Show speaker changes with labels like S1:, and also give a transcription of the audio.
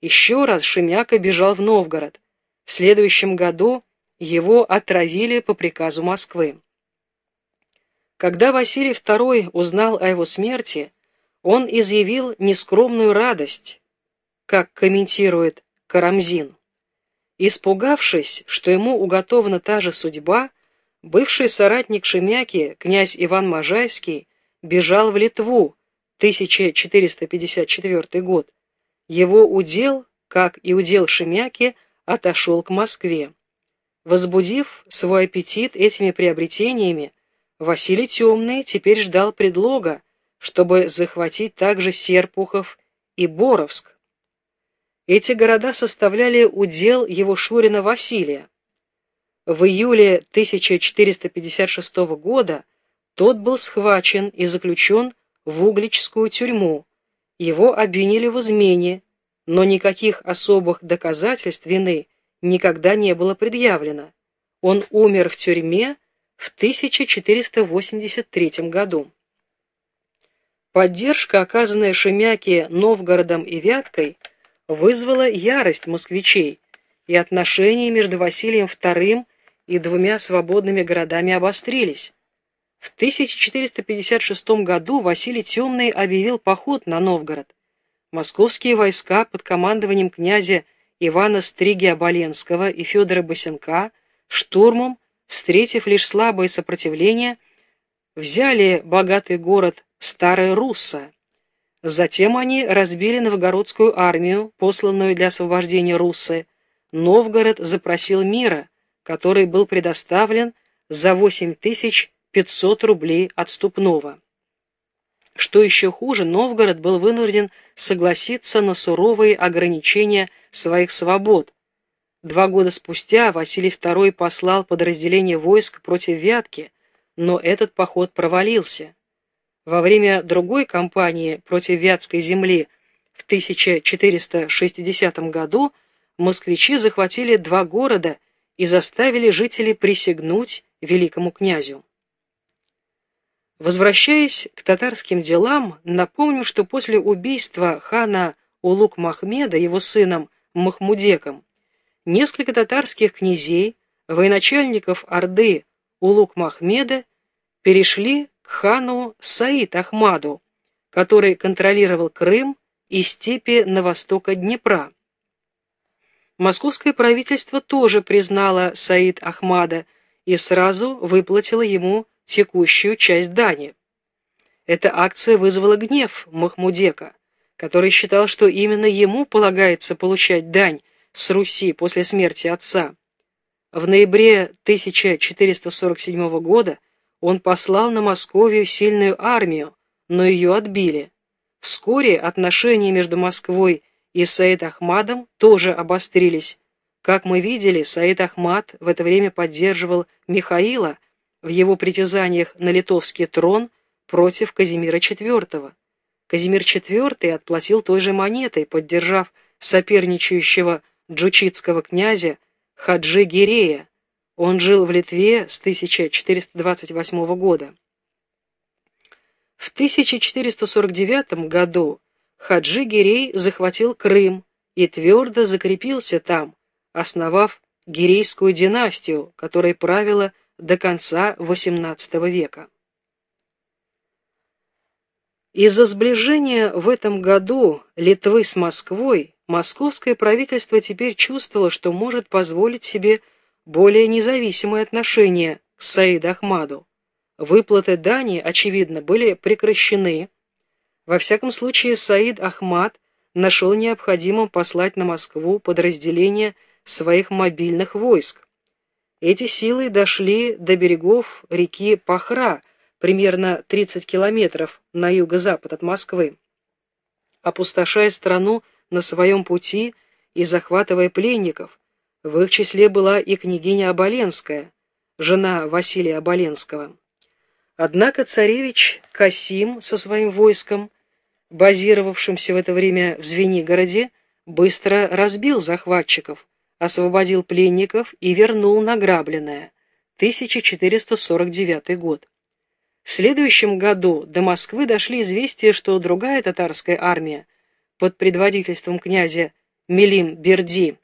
S1: Еще раз Шемяка бежал в Новгород. В следующем году его отравили по приказу Москвы. Когда Василий II узнал о его смерти, он изъявил нескромную радость, как комментирует Карамзин. Испугавшись, что ему уготована та же судьба, бывший соратник Шемяки, князь Иван Можайский, бежал в Литву, 1454 год. Его удел, как и удел Шемяки, отошел к Москве. Возбудив свой аппетит этими приобретениями, Василий Темный теперь ждал предлога, чтобы захватить также Серпухов и Боровск. Эти города составляли удел его шурина Василия. В июле 1456 года тот был схвачен и заключен в Угличскую тюрьму. Его обвинили в измене, но никаких особых доказательств вины никогда не было предъявлено. Он умер в тюрьме в 1483 году. Поддержка, оказанная Шемяке Новгородом и Вяткой, вызвала ярость москвичей, и отношения между Василием II и двумя свободными городами обострились. В 1456 году Василий Темный объявил поход на Новгород. Московские войска под командованием князя Ивана Стригия-Боленского и Федора Босенка штурмом, встретив лишь слабое сопротивление, взяли богатый город Старая Русса. Затем они разбили новгородскую армию, посланную для освобождения Руссы. Новгород запросил мира, который был предоставлен за 8 тысяч 500 рублей отступного. Что еще хуже, Новгород был вынужден согласиться на суровые ограничения своих свобод. Два года спустя Василий II послал подразделение войск против Вятки, но этот поход провалился. Во время другой кампании против Вятской земли в 1460 году москвичи захватили два города и заставили жителей присягнуть великому князю. Возвращаясь к татарским делам, напомню, что после убийства хана Улук-Махмеда его сыном Махмудеком, несколько татарских князей, военачальников Орды Улук-Махмеда перешли к хану Саид Ахмаду, который контролировал Крым и степи на восток от Днепра. Московское правительство тоже признало Саид Ахмада и сразу выплатило ему текущую часть дани. Эта акция вызвала гнев Махмудека, который считал, что именно ему полагается получать дань с Руси после смерти отца. В ноябре 1447 года он послал на Московию сильную армию, но ее отбили. Вскоре отношения между Москвой и Саид Ахмадом тоже обострились. Как мы видели, Саид Ахмад в это время поддерживал Михаила, в его притязаниях на литовский трон против Казимира IV. Казимир IV отплатил той же монетой, поддержав соперничающего джучитского князя Хаджи Гирея. Он жил в Литве с 1428 года. В 1449 году Хаджи Гирей захватил Крым и твердо закрепился там, основав Гирейскую династию, которой правила до конца XVIII века. Из-за сближения в этом году Литвы с Москвой московское правительство теперь чувствовало, что может позволить себе более независимые отношения к Саид Ахмаду. Выплаты дани, очевидно, были прекращены. Во всяком случае, Саид Ахмад нашел необходимым послать на Москву подразделение своих мобильных войск. Эти силы дошли до берегов реки Пахра, примерно 30 километров на юго-запад от Москвы. Опустошая страну на своем пути и захватывая пленников, в их числе была и княгиня Оболенская, жена Василия Оболенского. Однако царевич Касим со своим войском, базировавшимся в это время в Звенигороде, быстро разбил захватчиков, освободил пленников и вернул награбленное. 1449 год. В следующем году до Москвы дошли известия, что другая татарская армия под предводительством князя Мелим Берди,